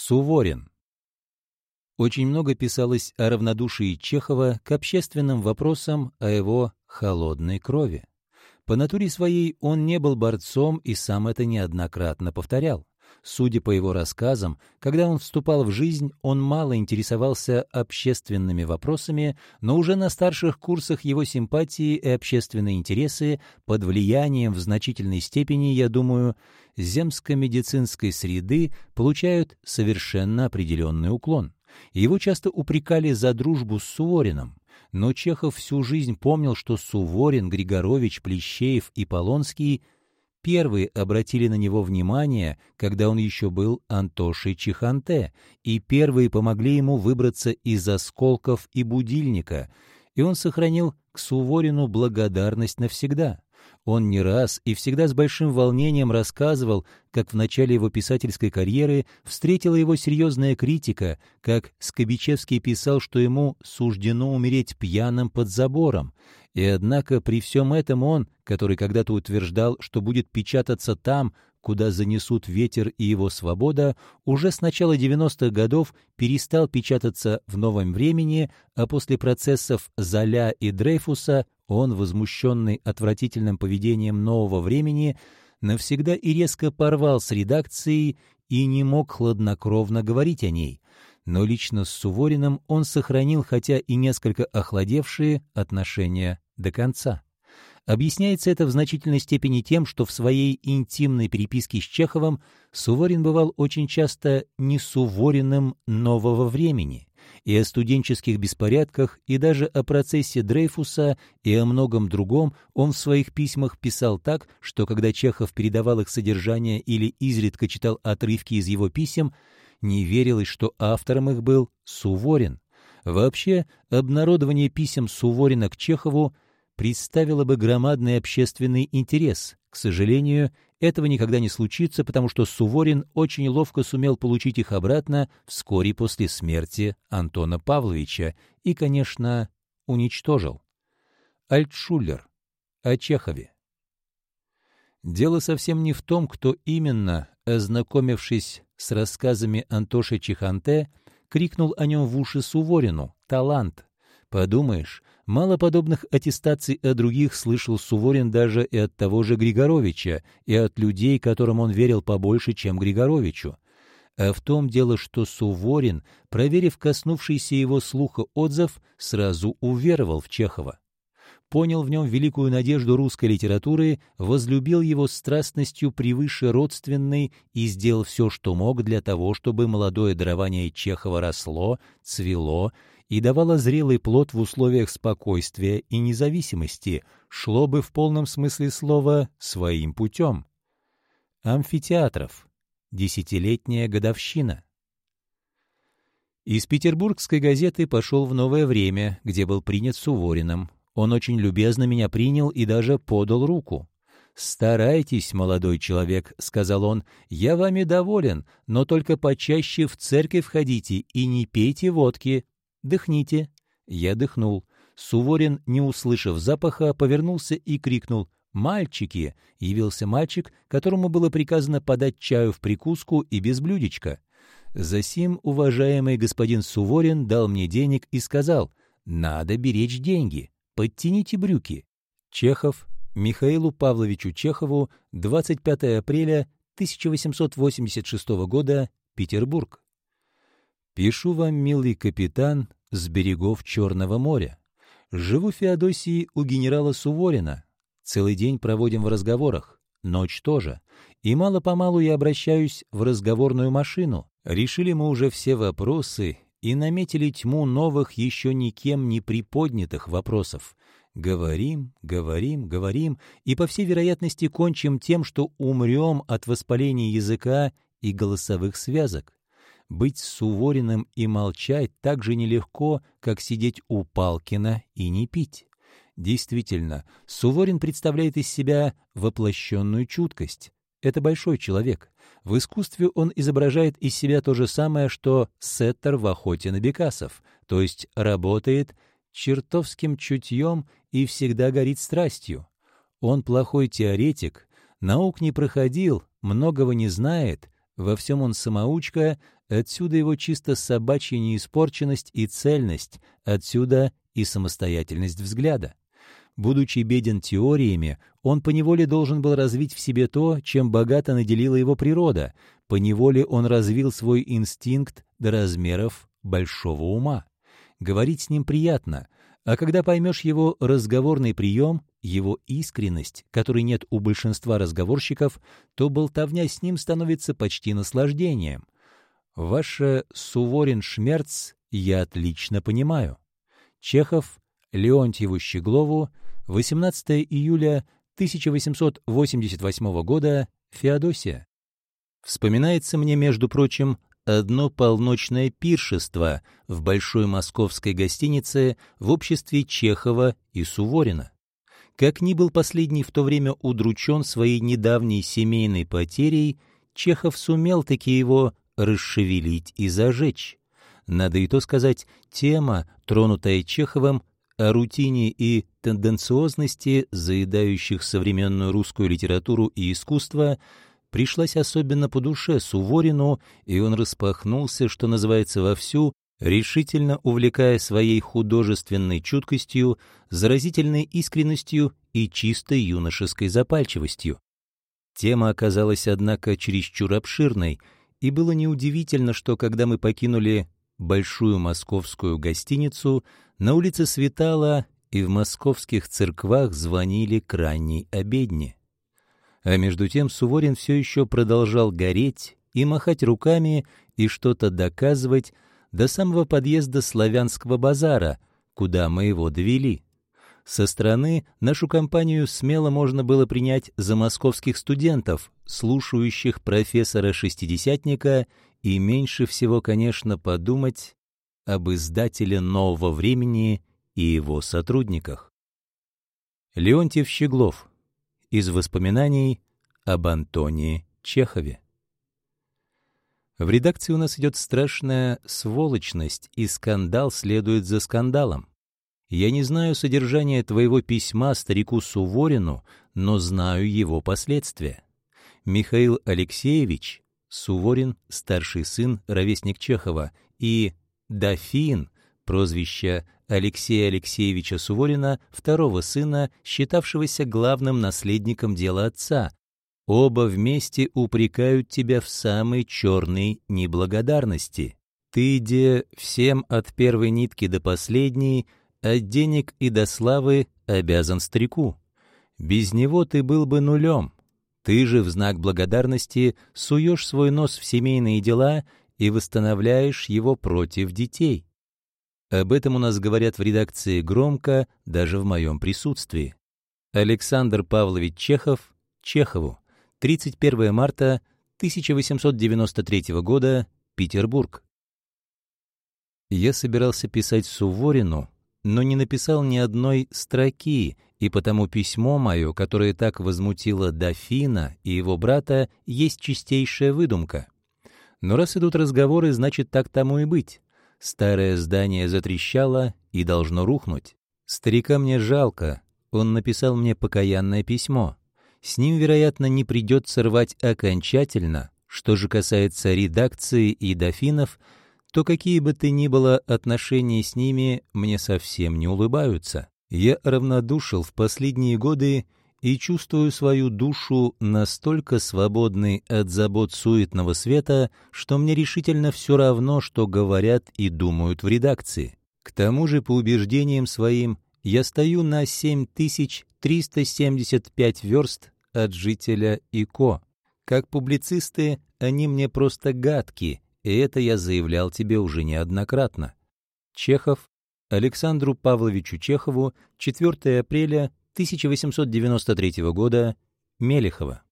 Суворин. Очень много писалось о равнодушии Чехова к общественным вопросам о его холодной крови. По натуре своей он не был борцом и сам это неоднократно повторял. Судя по его рассказам, когда он вступал в жизнь, он мало интересовался общественными вопросами, но уже на старших курсах его симпатии и общественные интересы под влиянием в значительной степени, я думаю, земско-медицинской среды получают совершенно определенный уклон. Его часто упрекали за дружбу с Сувориным, но Чехов всю жизнь помнил, что Суворин, Григорович, Плещеев и Полонский – первые обратили на него внимание, когда он еще был Антошей Чиханте, и первые помогли ему выбраться из осколков и будильника, и он сохранил к Суворину благодарность навсегда. Он не раз и всегда с большим волнением рассказывал, как в начале его писательской карьеры встретила его серьезная критика, как Скобичевский писал, что ему суждено умереть пьяным под забором, и однако при всем этом он, который когда-то утверждал, что будет печататься там, куда занесут ветер и его свобода, уже с начала 90-х годов перестал печататься в новом времени, а после процессов Золя и Дрейфуса он, возмущенный отвратительным поведением нового времени, навсегда и резко порвал с редакцией и не мог хладнокровно говорить о ней, но лично с Сувориным он сохранил хотя и несколько охладевшие отношения до конца. Объясняется это в значительной степени тем, что в своей интимной переписке с Чеховым Суворин бывал очень часто не Сувориным нового времени, и о студенческих беспорядках, и даже о процессе Дрейфуса, и о многом другом он в своих письмах писал так, что когда Чехов передавал их содержание или изредка читал отрывки из его писем, не верилось, что автором их был Суворин. Вообще, обнародование писем Суворина к Чехову представило бы громадный общественный интерес. К сожалению, этого никогда не случится, потому что Суворин очень ловко сумел получить их обратно вскоре после смерти Антона Павловича и, конечно, уничтожил. Альтшуллер. О Чехове. Дело совсем не в том, кто именно, ознакомившись с рассказами Антоши Чиханте, крикнул о нем в уши Суворину «Талант!». Подумаешь, мало подобных аттестаций о других слышал Суворин даже и от того же Григоровича, и от людей, которым он верил побольше, чем Григоровичу. А в том дело, что Суворин, проверив коснувшийся его слуха отзыв, сразу уверовал в Чехова понял в нем великую надежду русской литературы, возлюбил его страстностью превыше родственной и сделал все, что мог для того, чтобы молодое дарование Чехова росло, цвело и давало зрелый плод в условиях спокойствия и независимости, шло бы в полном смысле слова своим путем. Амфитеатров. Десятилетняя годовщина. Из петербургской газеты пошел в «Новое время», где был принят Сувориным. Он очень любезно меня принял и даже подал руку. «Старайтесь, молодой человек», — сказал он, — «я вами доволен, но только почаще в церковь ходите и не пейте водки. Дыхните». Я дыхнул. Суворин, не услышав запаха, повернулся и крикнул «Мальчики!» Явился мальчик, которому было приказано подать чаю в прикуску и без блюдечка. Засим уважаемый господин Суворин дал мне денег и сказал «Надо беречь деньги». Подтяните брюки. Чехов Михаилу Павловичу Чехову 25 апреля 1886 года, Петербург. Пишу вам, милый капитан, с берегов Черного моря. Живу в Феодосии у генерала Суворина. Целый день проводим в разговорах, ночь тоже. И мало-помалу я обращаюсь в разговорную машину. Решили мы уже все вопросы и наметили тьму новых, еще никем не приподнятых вопросов. Говорим, говорим, говорим, и, по всей вероятности, кончим тем, что умрем от воспаления языка и голосовых связок. Быть Сувориным и молчать так же нелегко, как сидеть у Палкина и не пить. Действительно, Суворин представляет из себя воплощенную чуткость. Это большой человек. В искусстве он изображает из себя то же самое, что сеттер в охоте на бекасов, то есть работает чертовским чутьем и всегда горит страстью. Он плохой теоретик, наук не проходил, многого не знает, Во всем он самоучка, отсюда его чисто собачья неиспорченность и цельность, отсюда и самостоятельность взгляда. Будучи беден теориями, он поневоле должен был развить в себе то, чем богато наделила его природа, поневоле он развил свой инстинкт до размеров большого ума. Говорить с ним приятно, а когда поймешь его разговорный прием, его искренность, которой нет у большинства разговорщиков, то болтовня с ним становится почти наслаждением. Ваше Суворин-Шмерц я отлично понимаю. Чехов, Леонтьеву Щеглову, 18 июля 1888 года, Феодосия. Вспоминается мне, между прочим, одно полночное пиршество в большой московской гостинице в обществе Чехова и Суворина. Как ни был последний в то время удручен своей недавней семейной потерей, Чехов сумел таки его расшевелить и зажечь. Надо и то сказать, тема, тронутая Чеховым, о рутине и тенденциозности, заедающих современную русскую литературу и искусство, пришлась особенно по душе Суворину, и он распахнулся, что называется, вовсю, решительно увлекая своей художественной чуткостью, заразительной искренностью и чистой юношеской запальчивостью. Тема оказалась, однако, чересчур обширной, и было неудивительно, что когда мы покинули большую московскую гостиницу, на улице светало, и в московских церквах звонили к ранней обедне. А между тем Суворин все еще продолжал гореть и махать руками и что-то доказывать до самого подъезда славянского базара, куда мы его довели. Со стороны нашу компанию смело можно было принять за московских студентов, слушающих профессора-шестидесятника, и меньше всего, конечно, подумать об издателе «Нового времени» и его сотрудниках. Леонтьев Щеглов из воспоминаний об Антонии Чехове. В редакции у нас идет страшная сволочность, и скандал следует за скандалом. Я не знаю содержания твоего письма старику Суворину, но знаю его последствия. Михаил Алексеевич, Суворин, старший сын, ровесник Чехова, и Дофин, прозвище Алексея Алексеевича Суворина, второго сына, считавшегося главным наследником дела отца. Оба вместе упрекают тебя в самой черной неблагодарности. Ты, де, всем от первой нитки до последней, от денег и до славы обязан старику. Без него ты был бы нулем. Ты же в знак благодарности суешь свой нос в семейные дела и восстановляешь его против детей. Об этом у нас говорят в редакции громко, даже в моем присутствии. Александр Павлович Чехов, Чехову, 31 марта 1893 года, Петербург. Я собирался писать Суворину, но не написал ни одной строки, и потому письмо мое, которое так возмутило Дофина и его брата, есть чистейшая выдумка. Но раз идут разговоры, значит, так тому и быть. Старое здание затрещало и должно рухнуть. Старика мне жалко, он написал мне покаянное письмо. С ним, вероятно, не придется рвать окончательно. Что же касается редакции и дофинов, то какие бы ты ни было отношения с ними мне совсем не улыбаются. Я равнодушил в последние годы и чувствую свою душу настолько свободной от забот суетного света, что мне решительно все равно, что говорят и думают в редакции. К тому же, по убеждениям своим, я стою на 7375 верст от жителя ИКО. Как публицисты, они мне просто гадки, и это я заявлял тебе уже неоднократно. Чехов Александру Павловичу Чехову 4 апреля 1893 года, Мелехова.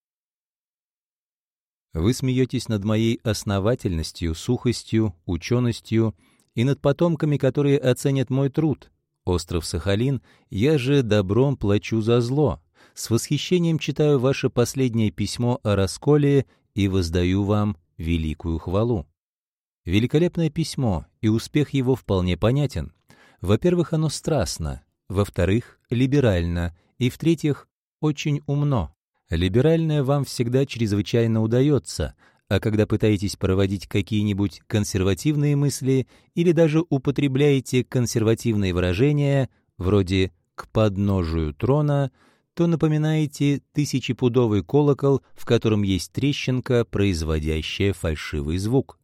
Вы смеетесь над моей основательностью, сухостью, ученостью и над потомками, которые оценят мой труд. Остров Сахалин, я же добром плачу за зло. С восхищением читаю ваше последнее письмо о расколе и воздаю вам великую хвалу. Великолепное письмо, и успех его вполне понятен. Во-первых, оно страстно, во-вторых, либерально, и, в-третьих, очень умно. Либеральное вам всегда чрезвычайно удается, а когда пытаетесь проводить какие-нибудь консервативные мысли или даже употребляете консервативные выражения, вроде «к подножию трона», то напоминаете тысячепудовый колокол, в котором есть трещинка, производящая фальшивый звук.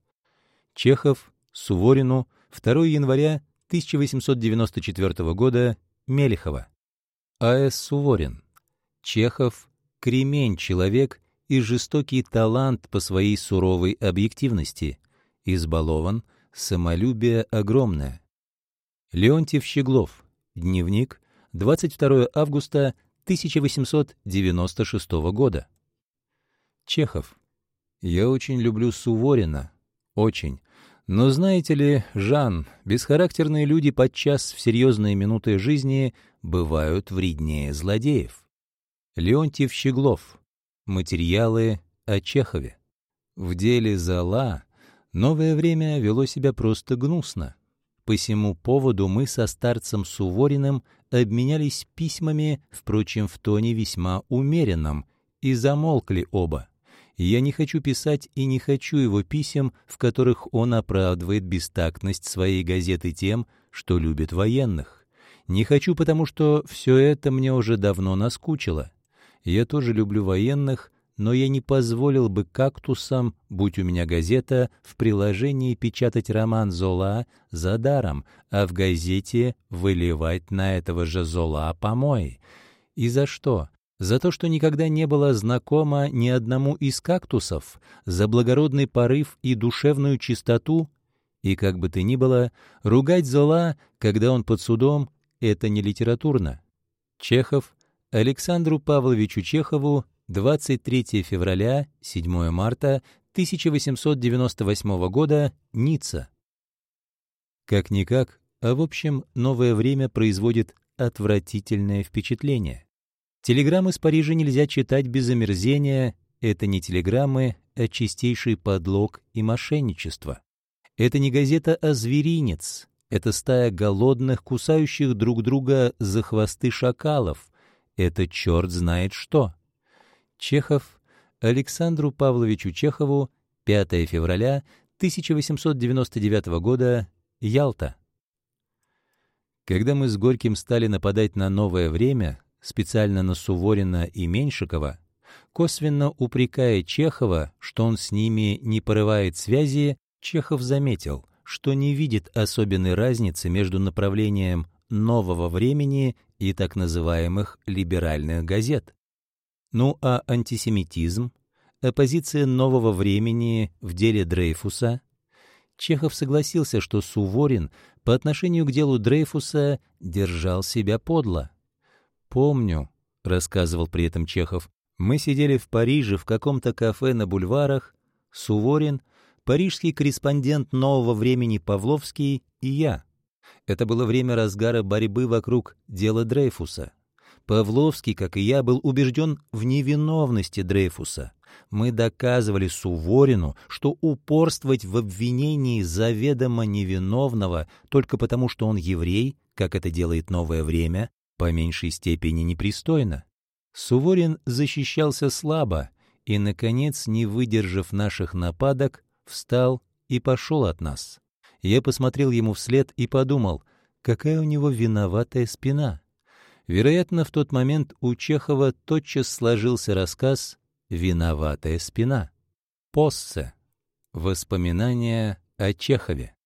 Чехов, Суворину, 2 января 1894 года, Мелехова. А.С. Суворин. Чехов — кремень-человек и жестокий талант по своей суровой объективности. Избалован, самолюбие огромное. Леонтьев Щеглов. Дневник. 22 августа 1896 года. Чехов. Я очень люблю Суворина. Очень. Но знаете ли, Жан, бесхарактерные люди подчас в серьезные минуты жизни бывают вреднее злодеев. Леонтьев Щеглов. Материалы о Чехове. В деле Зала новое время вело себя просто гнусно. По сему поводу мы со старцем Сувориным обменялись письмами, впрочем, в тоне весьма умеренном, и замолкли оба. Я не хочу писать и не хочу его писем, в которых он оправдывает бестактность своей газеты тем, что любит военных. Не хочу, потому что все это мне уже давно наскучило. Я тоже люблю военных, но я не позволил бы кактусам, будь у меня газета, в приложении печатать роман Зола за даром, а в газете выливать на этого же Зола помой. И за что? За то, что никогда не было знакомо ни одному из кактусов, за благородный порыв и душевную чистоту, и как бы то ни было, ругать Зола, когда он под судом, это не литературно. Чехов Александру Павловичу Чехову 23 февраля, 7 марта 1898 года, Ницца. Как-никак, а в общем, новое время производит отвратительное впечатление. Телеграммы из Парижа нельзя читать без омерзения, это не телеграммы, а чистейший подлог и мошенничество. Это не газета, а зверинец, это стая голодных, кусающих друг друга за хвосты шакалов, это черт знает что. Чехов Александру Павловичу Чехову 5 февраля 1899 года, Ялта. Когда мы с Горьким стали нападать на новое время, специально на Суворина и Меньшикова, косвенно упрекая Чехова, что он с ними не порывает связи, Чехов заметил, что не видит особенной разницы между направлением нового времени и так называемых либеральных газет. Ну а антисемитизм, оппозиция нового времени в деле Дрейфуса? Чехов согласился, что Суворин по отношению к делу Дрейфуса держал себя подло. «Помню», — рассказывал при этом Чехов, «мы сидели в Париже в каком-то кафе на бульварах, Суворин, парижский корреспондент нового времени Павловский и я. Это было время разгара борьбы вокруг дела Дрейфуса. Павловский, как и я, был убежден в невиновности Дрейфуса. Мы доказывали Суворину, что упорствовать в обвинении заведомо невиновного только потому, что он еврей, как это делает новое время, по меньшей степени непристойно. Суворин защищался слабо и, наконец, не выдержав наших нападок, встал и пошел от нас. Я посмотрел ему вслед и подумал, какая у него виноватая спина. Вероятно, в тот момент у Чехова тотчас сложился рассказ «Виноватая спина». Поссе. Воспоминания о Чехове.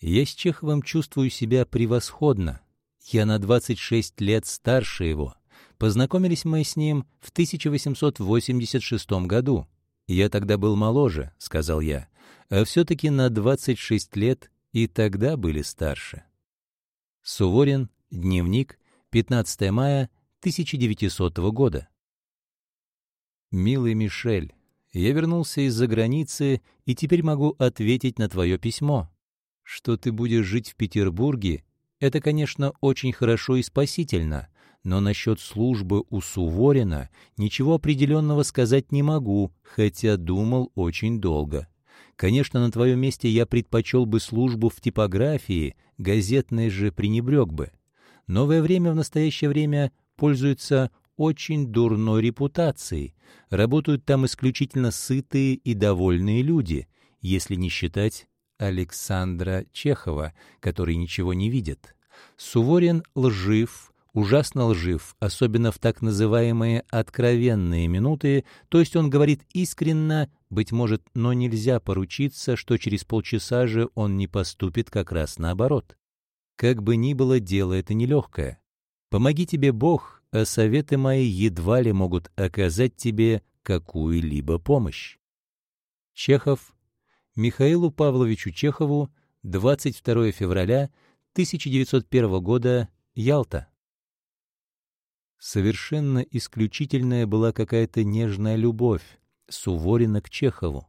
Я с Чеховым чувствую себя превосходно. Я на 26 лет старше его. Познакомились мы с ним в 1886 году. Я тогда был моложе, сказал я, а все-таки на 26 лет и тогда были старше. Суворин Дневник, 15 мая 1900 года. «Милый Мишель, я вернулся из-за границы и теперь могу ответить на твое письмо. Что ты будешь жить в Петербурге, это, конечно, очень хорошо и спасительно, но насчет службы у Суворина ничего определенного сказать не могу, хотя думал очень долго. Конечно, на твоем месте я предпочел бы службу в типографии, газетной же пренебрег бы. Новое время в настоящее время пользуется очень дурной репутацией. Работают там исключительно сытые и довольные люди, если не считать Александра Чехова, который ничего не видит. Суворин лжив, ужасно лжив, особенно в так называемые «откровенные минуты», то есть он говорит искренно, быть может, но нельзя поручиться, что через полчаса же он не поступит как раз наоборот. Как бы ни было, дело это нелегкое. Помоги тебе Бог, а советы мои едва ли могут оказать тебе какую-либо помощь. Чехов Михаилу Павловичу Чехову 22 февраля 1901 года, Ялта. Совершенно исключительная была какая-то нежная любовь Суворина к Чехову.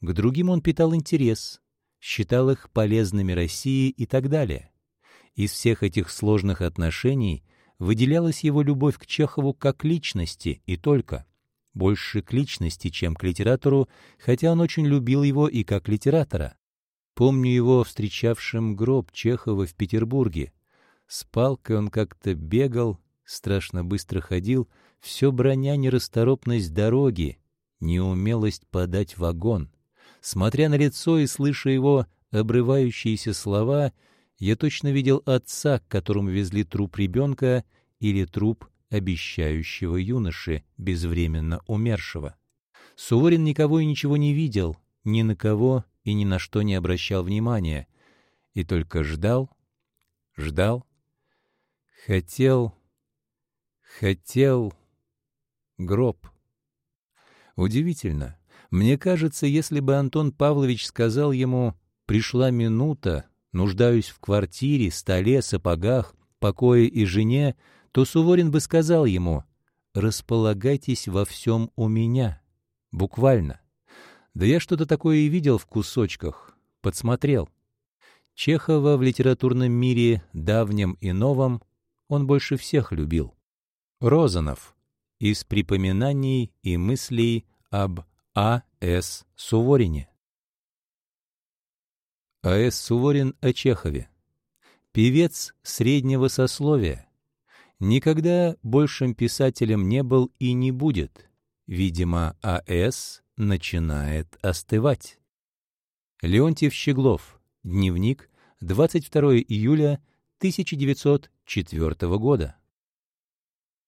К другим он питал интерес, считал их полезными России и так далее. Из всех этих сложных отношений выделялась его любовь к Чехову как личности и только. Больше к личности, чем к литератору, хотя он очень любил его и как литератора. Помню его встречавшим гроб Чехова в Петербурге. С палкой он как-то бегал, страшно быстро ходил, все броня нерасторопность дороги, неумелость подать вагон. Смотря на лицо и слыша его обрывающиеся слова, я точно видел отца, к которому везли труп ребенка или труп обещающего юноши, безвременно умершего. Суворин никого и ничего не видел, ни на кого и ни на что не обращал внимания, и только ждал, ждал, хотел, хотел гроб. Удивительно. Мне кажется, если бы Антон Павлович сказал ему «пришла минута, нуждаюсь в квартире, столе, сапогах, покое и жене», то Суворин бы сказал ему «располагайтесь во всем у меня». Буквально. Да я что-то такое и видел в кусочках, подсмотрел. Чехова в литературном мире, давнем и новом, он больше всех любил. Розанов. Из припоминаний и мыслей об А.С. Суворине. А.С. Суворин о Чехове. Певец среднего сословия. Никогда большим писателем не был и не будет. Видимо, А.С. начинает остывать. Леонтьев Щеглов. Дневник. 22 июля 1904 года.